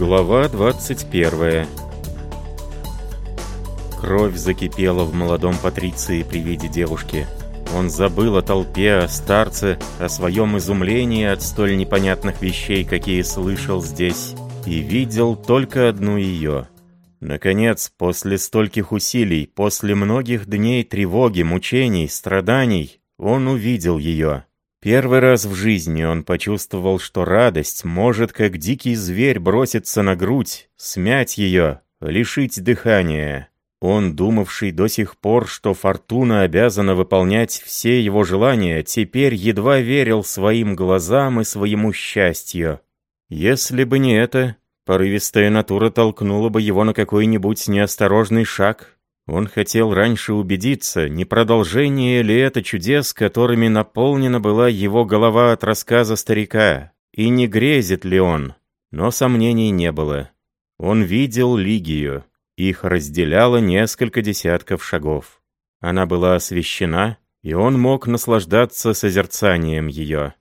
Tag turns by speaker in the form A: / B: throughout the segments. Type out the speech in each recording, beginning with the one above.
A: Глава 21 Кровь закипела в молодом Патриции при виде девушки. Он забыл о толпе, о старце, о своем изумлении от столь непонятных вещей, какие слышал здесь, и видел только одну ее. Наконец, после стольких усилий, после многих дней тревоги, мучений, страданий, он увидел ее. Первый раз в жизни он почувствовал, что радость может, как дикий зверь, броситься на грудь, смять ее, лишить дыхания. Он, думавший до сих пор, что фортуна обязана выполнять все его желания, теперь едва верил своим глазам и своему счастью. Если бы не это, порывистая натура толкнула бы его на какой-нибудь неосторожный шаг, он хотел раньше убедиться, не продолжение ли это чудес, которыми наполнена была его голова от рассказа старика, и не грезит ли он. Но сомнений не было. Он видел Лигию. Их разделяло несколько десятков шагов. Она была освещена, и он мог наслаждаться созерцанием ее.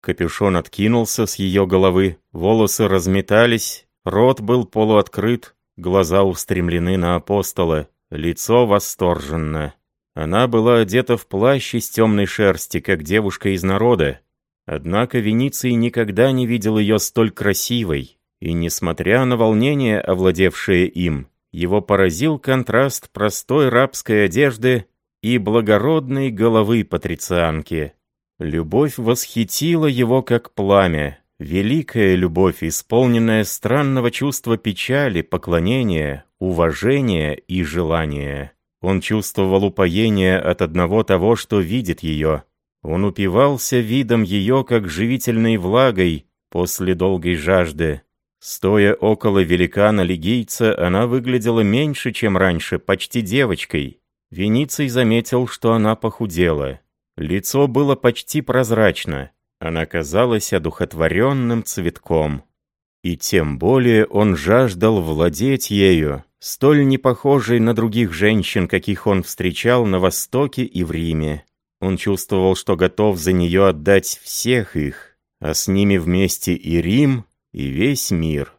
A: Капюшон откинулся с ее головы, волосы разметались, рот был полуоткрыт, глаза устремлены на апостола, лицо восторженно. Она была одета в плащ из темной шерсти, как девушка из народа. Однако Вениций никогда не видел ее столь красивой, и, несмотря на волнение, овладевшее им, его поразил контраст простой рабской одежды и благородной головы патрицианки. Любовь восхитила его как пламя, великая любовь, исполненная странного чувства печали, поклонения, уважения и желания. Он чувствовал упоение от одного того, что видит ее. Он упивался видом ее, как живительной влагой после долгой жажды. Стоя около великана-лигийца, она выглядела меньше, чем раньше, почти девочкой. Вениций заметил, что она похудела. Лицо было почти прозрачно. Она казалась одухотворенным цветком. И тем более он жаждал владеть ею, столь не похожей на других женщин, каких он встречал на Востоке и в Риме. Он чувствовал, что готов за нее отдать всех их, а с ними вместе и Рим, и весь мир.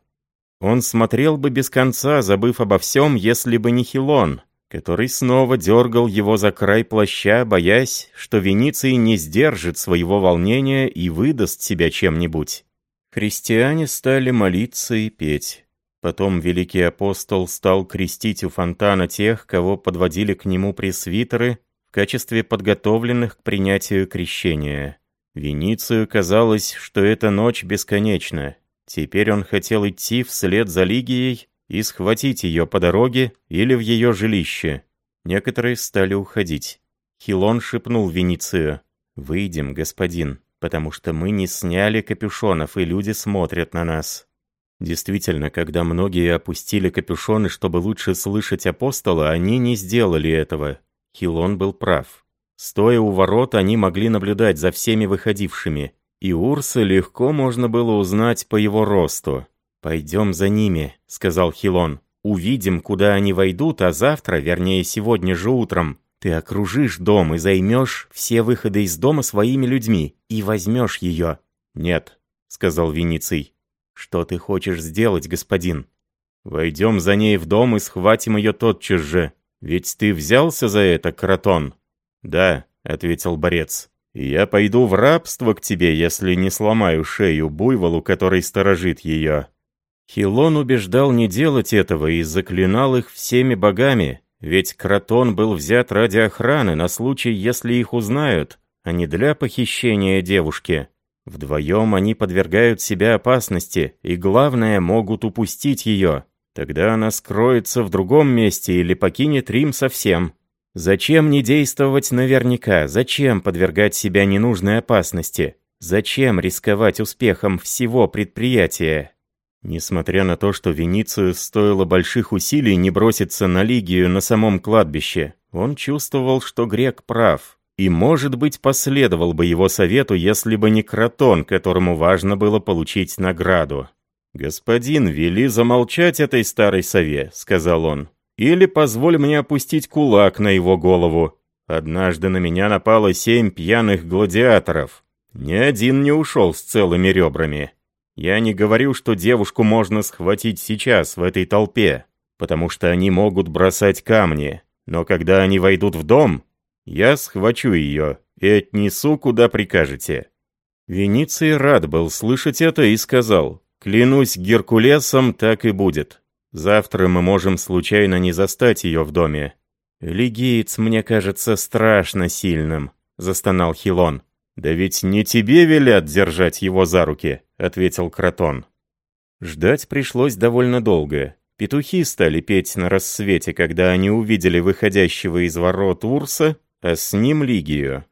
A: Он смотрел бы без конца, забыв обо всем, если бы не Хилон, который снова дергал его за край плаща, боясь, что Вениций не сдержит своего волнения и выдаст себя чем-нибудь. Христиане стали молиться и петь. Потом великий апостол стал крестить у фонтана тех, кого подводили к нему пресвитеры в качестве подготовленных к принятию крещения. Веницию казалось, что эта ночь бесконечна, Теперь он хотел идти вслед за Лигией и схватить ее по дороге или в ее жилище. Некоторые стали уходить. Хилон шепнул Веницию. «Выйдем, господин, потому что мы не сняли капюшонов, и люди смотрят на нас». Действительно, когда многие опустили капюшоны, чтобы лучше слышать апостола, они не сделали этого. Хилон был прав. Стоя у ворот, они могли наблюдать за всеми выходившими. И Урса легко можно было узнать по его росту. «Пойдем за ними», — сказал Хилон. «Увидим, куда они войдут, а завтра, вернее, сегодня же утром, ты окружишь дом и займешь все выходы из дома своими людьми и возьмешь ее». «Нет», — сказал Вениций. «Что ты хочешь сделать, господин?» «Войдем за ней в дом и схватим ее тотчас же. Ведь ты взялся за это, Кротон?» «Да», — ответил борец. Я пойду в рабство к тебе, если не сломаю шею буйволу, который сторожит ее». Хилон убеждал не делать этого и заклинал их всеми богами, ведь Кротон был взят ради охраны на случай, если их узнают, а не для похищения девушки. Вдвоем они подвергают себя опасности, и главное, могут упустить ее. Тогда она скроется в другом месте или покинет Рим совсем. Зачем не действовать наверняка? Зачем подвергать себя ненужной опасности? Зачем рисковать успехом всего предприятия? Несмотря на то, что Веницию стоило больших усилий не броситься на Лигию на самом кладбище, он чувствовал, что грек прав, и, может быть, последовал бы его совету, если бы не Кротон, которому важно было получить награду. «Господин, вели замолчать этой старой сове», — сказал он. Или позволь мне опустить кулак на его голову. Однажды на меня напало семь пьяных гладиаторов. Ни один не ушел с целыми ребрами. Я не говорю, что девушку можно схватить сейчас, в этой толпе, потому что они могут бросать камни. Но когда они войдут в дом, я схвачу ее и отнесу, куда прикажете». Вениций рад был слышать это и сказал, «Клянусь Геркулесом, так и будет. Завтра мы можем случайно не застать ее в доме». «Лигиец мне кажется страшно сильным», — застонал Хилон. «Да ведь не тебе велят держать его за руки», — ответил Кротон. Ждать пришлось довольно долго. Петухи стали петь на рассвете, когда они увидели выходящего из ворот Урса, а с ним Лигию.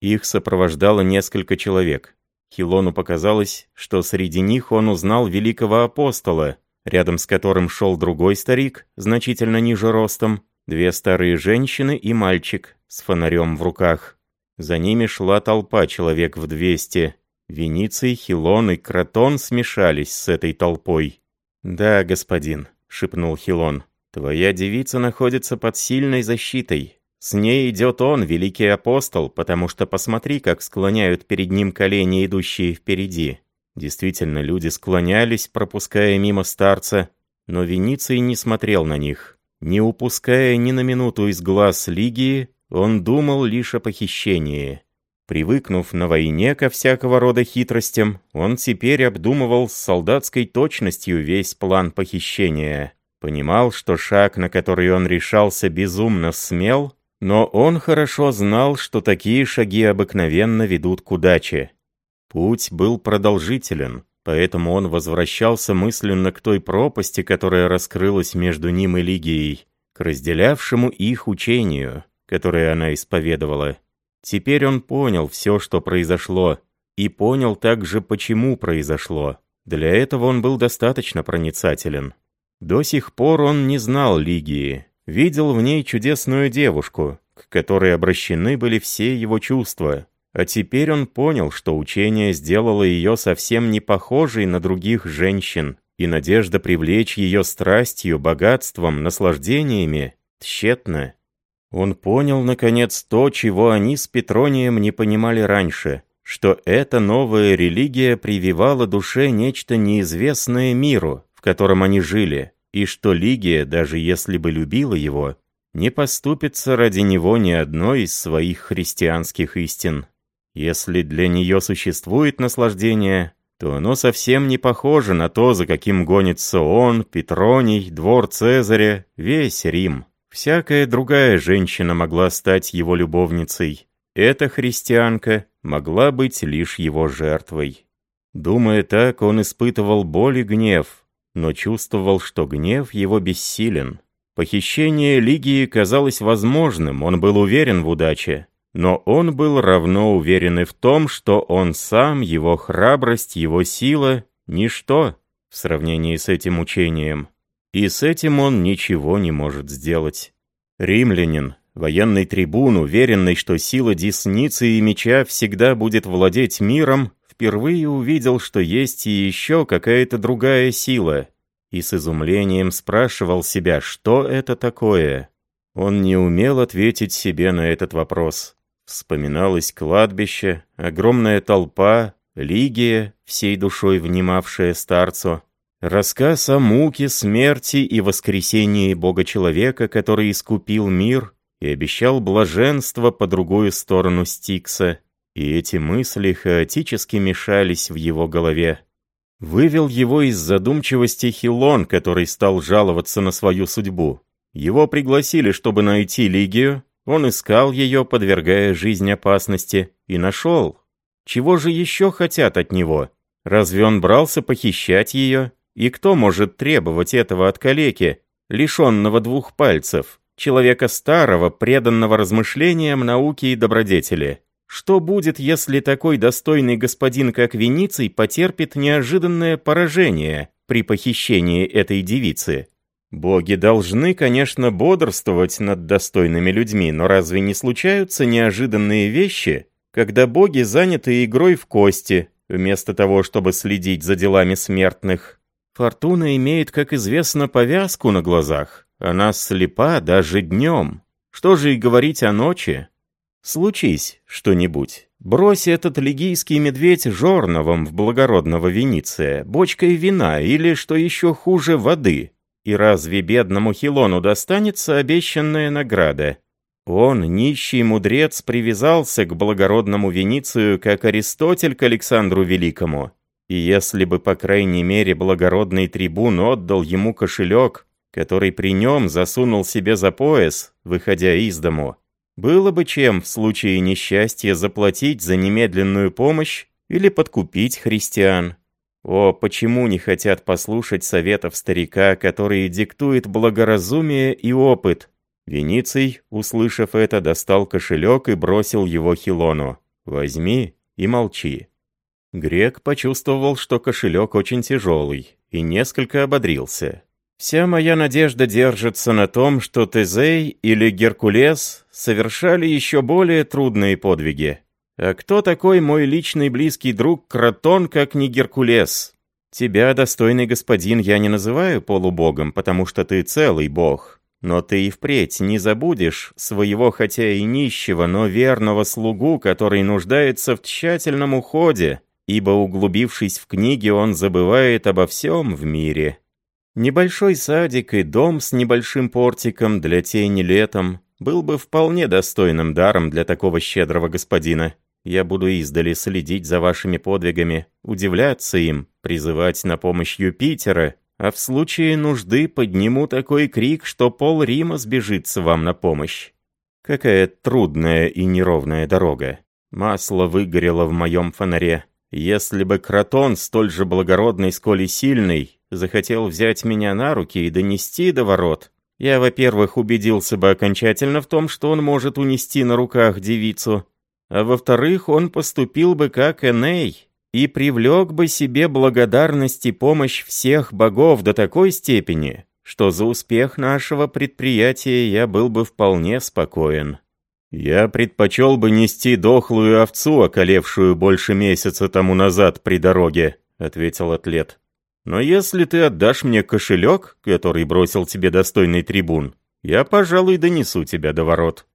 A: Их сопровождало несколько человек. Хилону показалось, что среди них он узнал великого апостола, рядом с которым шел другой старик, значительно ниже ростом, две старые женщины и мальчик с фонарем в руках. За ними шла толпа человек в двести. Вениций, Хилон и Кротон смешались с этой толпой. «Да, господин», — шепнул Хилон, — «твоя девица находится под сильной защитой. С ней идет он, великий апостол, потому что посмотри, как склоняют перед ним колени, идущие впереди». Действительно, люди склонялись, пропуская мимо старца, но Вениций не смотрел на них. Не упуская ни на минуту из глаз Лигии, он думал лишь о похищении. Привыкнув на войне ко всякого рода хитростям, он теперь обдумывал с солдатской точностью весь план похищения. Понимал, что шаг, на который он решался, безумно смел, но он хорошо знал, что такие шаги обыкновенно ведут к удаче. Путь был продолжителен, поэтому он возвращался мысленно к той пропасти, которая раскрылась между ним и Лигией, к разделявшему их учению которое она исповедовала. Теперь он понял все, что произошло, и понял также, почему произошло. Для этого он был достаточно проницателен. До сих пор он не знал Лигии, видел в ней чудесную девушку, к которой обращены были все его чувства. А теперь он понял, что учение сделало ее совсем не похожей на других женщин, и надежда привлечь ее страстью, богатством, наслаждениями тщетна. Он понял, наконец, то, чего они с Петронием не понимали раньше, что эта новая религия прививала душе нечто неизвестное миру, в котором они жили, и что Лигия, даже если бы любила его, не поступится ради него ни одной из своих христианских истин. Если для нее существует наслаждение, то оно совсем не похоже на то, за каким гонится он, Петроний, двор Цезаря, весь Рим. Всякая другая женщина могла стать его любовницей. Эта христианка могла быть лишь его жертвой. Думая так, он испытывал боль и гнев, но чувствовал, что гнев его бессилен. Похищение Лигии казалось возможным, он был уверен в удаче. Но он был равно уверен и в том, что он сам, его храбрость, его сила — ничто в сравнении с этим учением. И с этим он ничего не может сделать. Римлянин, военный трибун, уверенный, что сила десницы и меча всегда будет владеть миром, впервые увидел, что есть и еще какая-то другая сила, и с изумлением спрашивал себя, что это такое. Он не умел ответить себе на этот вопрос. Вспоминалось кладбище, огромная толпа, Лигия, всей душой внимавшая старцу, Рассказ о муке, смерти и воскресении Бога-человека, который искупил мир и обещал блаженство по другую сторону Стикса, и эти мысли хаотически мешались в его голове. Вывел его из задумчивости Хилон, который стал жаловаться на свою судьбу. Его пригласили, чтобы найти Лигию, он искал ее, подвергая жизнь опасности, и нашел. Чего же еще хотят от него? Разве он брался похищать ее? И кто может требовать этого от калеки, лишенного двух пальцев, человека старого, преданного размышлениям науки и добродетели? Что будет, если такой достойный господин, как Вениций, потерпит неожиданное поражение при похищении этой девицы? Боги должны, конечно, бодрствовать над достойными людьми, но разве не случаются неожиданные вещи, когда боги заняты игрой в кости, вместо того, чтобы следить за делами смертных? Фортуна имеет, как известно, повязку на глазах. Она слепа даже днем. Что же и говорить о ночи? Случись что-нибудь, Брось этот лигийский медведь жорновом в благородного Вениция, бочкой вина или, что еще хуже, воды. И разве бедному Хилону достанется обещанная награда? Он, нищий мудрец, привязался к благородному Веницию, как Аристотель к Александру Великому. И если бы, по крайней мере, благородный трибун отдал ему кошелек, который при нем засунул себе за пояс, выходя из дому, было бы чем в случае несчастья заплатить за немедленную помощь или подкупить христиан. О, почему не хотят послушать советов старика, который диктует благоразумие и опыт? Вениций, услышав это, достал кошелек и бросил его Хилону. «Возьми и молчи». Грек почувствовал, что кошелек очень тяжелый, и несколько ободрился. Вся моя надежда держится на том, что Тезей или Геркулес совершали еще более трудные подвиги. А кто такой мой личный близкий друг Кротон, как не Геркулес? Тебя, достойный господин, я не называю полубогом, потому что ты целый бог. Но ты и впредь не забудешь своего, хотя и нищего, но верного слугу, который нуждается в тщательном уходе, ибо, углубившись в книги, он забывает обо всем в мире». Небольшой садик и дом с небольшим портиком для тени летом был бы вполне достойным даром для такого щедрого господина. Я буду издали следить за вашими подвигами, удивляться им, призывать на помощь Юпитера, а в случае нужды подниму такой крик, что пол Рима сбежится вам на помощь. Какая трудная и неровная дорога. Масло выгорело в моем фонаре. Если бы Кротон, столь же благородный, сколь и сильный, захотел взять меня на руки и донести до ворот, я, во-первых, убедился бы окончательно в том, что он может унести на руках девицу, а во-вторых, он поступил бы как Эней и привлек бы себе благодарность и помощь всех богов до такой степени, что за успех нашего предприятия я был бы вполне спокоен. Я предпочел бы нести дохлую овцу, околевшую больше месяца тому назад при дороге, ответил атлет. Но если ты отдашь мне кошелек, который бросил тебе достойный трибун, я, пожалуй, донесу тебя до ворот».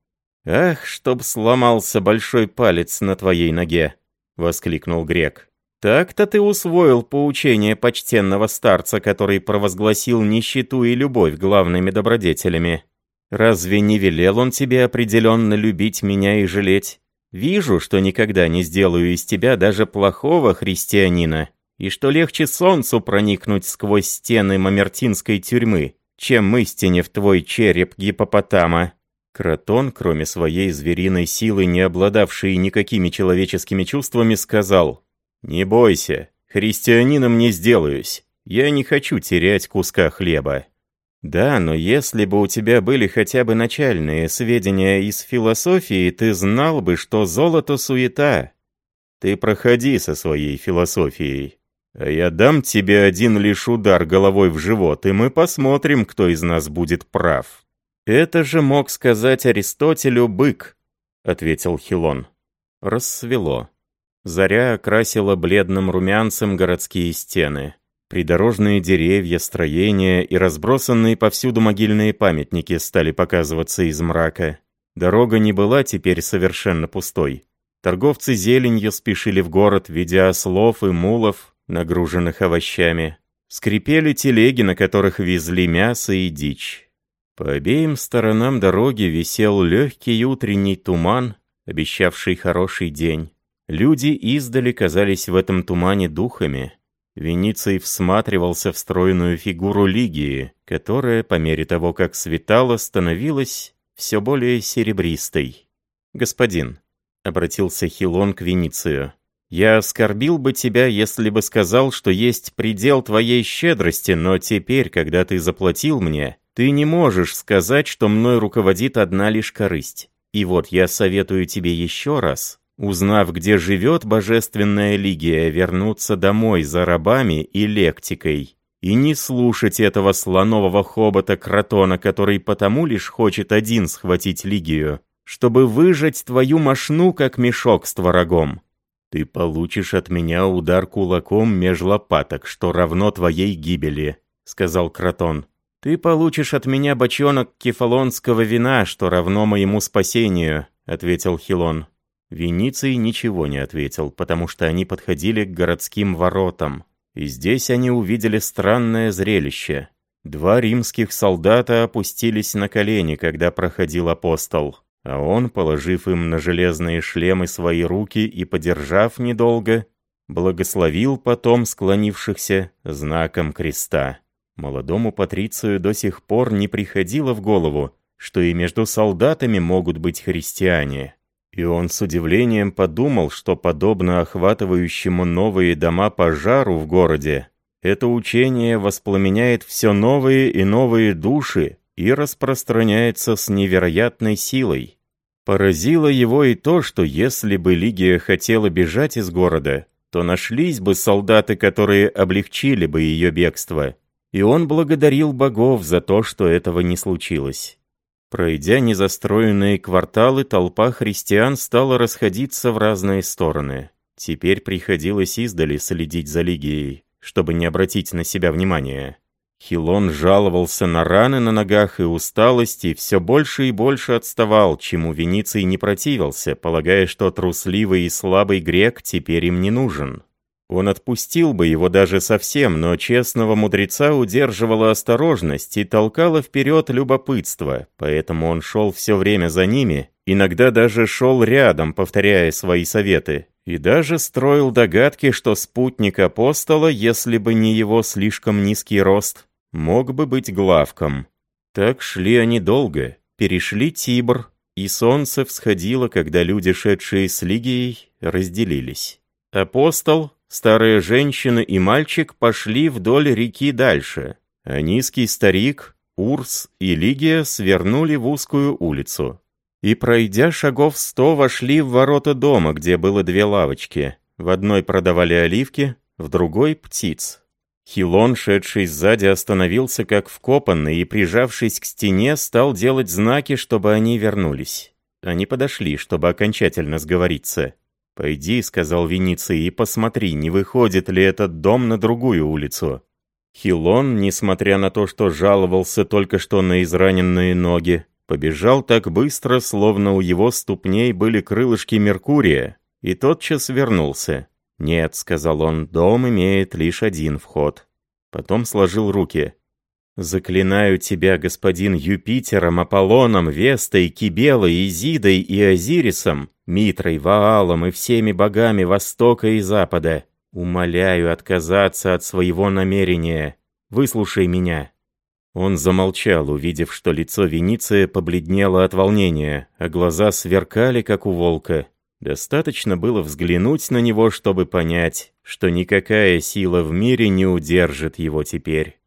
A: «Ах, чтоб сломался большой палец на твоей ноге!» — воскликнул грек. «Так-то ты усвоил поучение почтенного старца, который провозгласил нищету и любовь главными добродетелями. Разве не велел он тебе определенно любить меня и жалеть? Вижу, что никогда не сделаю из тебя даже плохого христианина и что легче солнцу проникнуть сквозь стены мамертинской тюрьмы, чем истине в твой череп гипопотама». Кротон, кроме своей звериной силы, не обладавший никакими человеческими чувствами, сказал, «Не бойся, христианином не сделаюсь, я не хочу терять куска хлеба». «Да, но если бы у тебя были хотя бы начальные сведения из философии, ты знал бы, что золото — суета. Ты проходи со своей философией. А я дам тебе один лишь удар головой в живот, и мы посмотрим, кто из нас будет прав». «Это же мог сказать Аристотелю бык», — ответил Хилон. Рассвело. Заря окрасила бледным румянцем городские стены. Придорожные деревья, строения и разбросанные повсюду могильные памятники стали показываться из мрака. Дорога не была теперь совершенно пустой. Торговцы зеленью спешили в город, ведя ослов и мулов, нагруженных овощами. Скрипели телеги, на которых везли мясо и дичь. По обеим сторонам дороги висел легкий утренний туман, обещавший хороший день. Люди издали казались в этом тумане духами. Вениций всматривался в стройную фигуру Лигии, которая, по мере того, как светало, становилась все более серебристой. «Господин», — обратился Хилон к Веницию, я оскорбил бы тебя, если бы сказал, что есть предел твоей щедрости, но теперь, когда ты заплатил мне, ты не можешь сказать, что мной руководит одна лишь корысть. И вот я советую тебе еще раз, узнав, где живет божественная Лигия, вернуться домой за рабами и лектикой. И не слушать этого слонового хобота Кротона, который потому лишь хочет один схватить Лигию, чтобы выжать твою мошну, как мешок с творогом. Ты получишь от меня удар кулаком меж лопаток, что равно твоей гибели», — сказал Кротон. «Ты получишь от меня бочонок кефалонского вина, что равно моему спасению», — ответил Хилон. Вениций ничего не ответил, потому что они подходили к городским воротам. И здесь они увидели странное зрелище. Два римских солдата опустились на колени, когда проходил апостол, а он, положив им на железные шлемы свои руки и подержав недолго, благословил потом склонившихся знаком креста. Молодому патрицию до сих пор не приходило в голову, что и между солдатами могут быть христиане. И он с удивлением подумал, что подобно охватывающему новые дома пожару в городе, это учение воспламеняет все новые и новые души и распространяется с невероятной силой. Поразило его и то, что если бы Лигия хотела бежать из города, то нашлись бы солдаты, которые облегчили бы ее бегство. И он благодарил богов за то, что этого не случилось. Пройдя незастроенные кварталы, толпа христиан стала расходиться в разные стороны. Теперь приходилось издали следить за Лигией, чтобы не обратить на себя внимания. Хилон жаловался на раны на ногах и усталость, и все больше и больше отставал, чему Вениций не противился, полагая, что трусливый и слабый грек теперь им не нужен. Он отпустил бы его даже совсем, но честного мудреца удерживала осторожность и толкала вперед любопытство, поэтому он шел все время за ними, иногда даже шел рядом, повторяя свои советы, и даже строил догадки, что спутник апостола, если бы не его слишком низкий рост, мог бы быть главком. Так шли они долго, перешли Тибр, и солнце всходило, когда люди, шедшие с Лигией, разделились. Апостол, Старая женщина и мальчик пошли вдоль реки дальше, а низкий старик, Урс и Лигия свернули в узкую улицу. И, пройдя шагов сто, вошли в ворота дома, где было две лавочки. В одной продавали оливки, в другой — птиц. Хилон, шедший сзади, остановился как вкопанный и, прижавшись к стене, стал делать знаки, чтобы они вернулись. Они подошли, чтобы окончательно сговориться. «Пойди», — сказал Вениций, — «и посмотри, не выходит ли этот дом на другую улицу». Хилон, несмотря на то, что жаловался только что на израненные ноги, побежал так быстро, словно у его ступней были крылышки Меркурия, и тотчас вернулся. «Нет», — сказал он, — «дом имеет лишь один вход». Потом сложил руки. «Заклинаю тебя, господин Юпитером, Аполлоном, Вестой, Кибелой, Изидой и Азирисом, Митрой, Ваалом и всеми богами Востока и Запада. Умоляю отказаться от своего намерения. Выслушай меня». Он замолчал, увидев, что лицо Вениция побледнело от волнения, а глаза сверкали, как у волка. Достаточно было взглянуть на него, чтобы понять, что никакая сила в мире не удержит его теперь.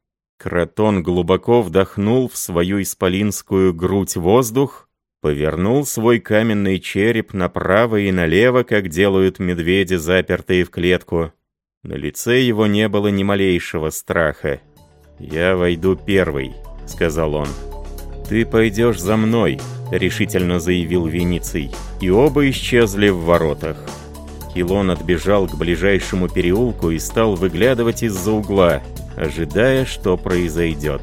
A: Кротон глубоко вдохнул в свою исполинскую грудь воздух повернул свой каменный череп направо и налево, как делают медведи, запертые в клетку. На лице его не было ни малейшего страха. «Я войду первый», — сказал он. «Ты пойдешь за мной», — решительно заявил Вениций, и оба исчезли в воротах. Хилон отбежал к ближайшему переулку и стал выглядывать из-за угла, ожидая, что произойдет.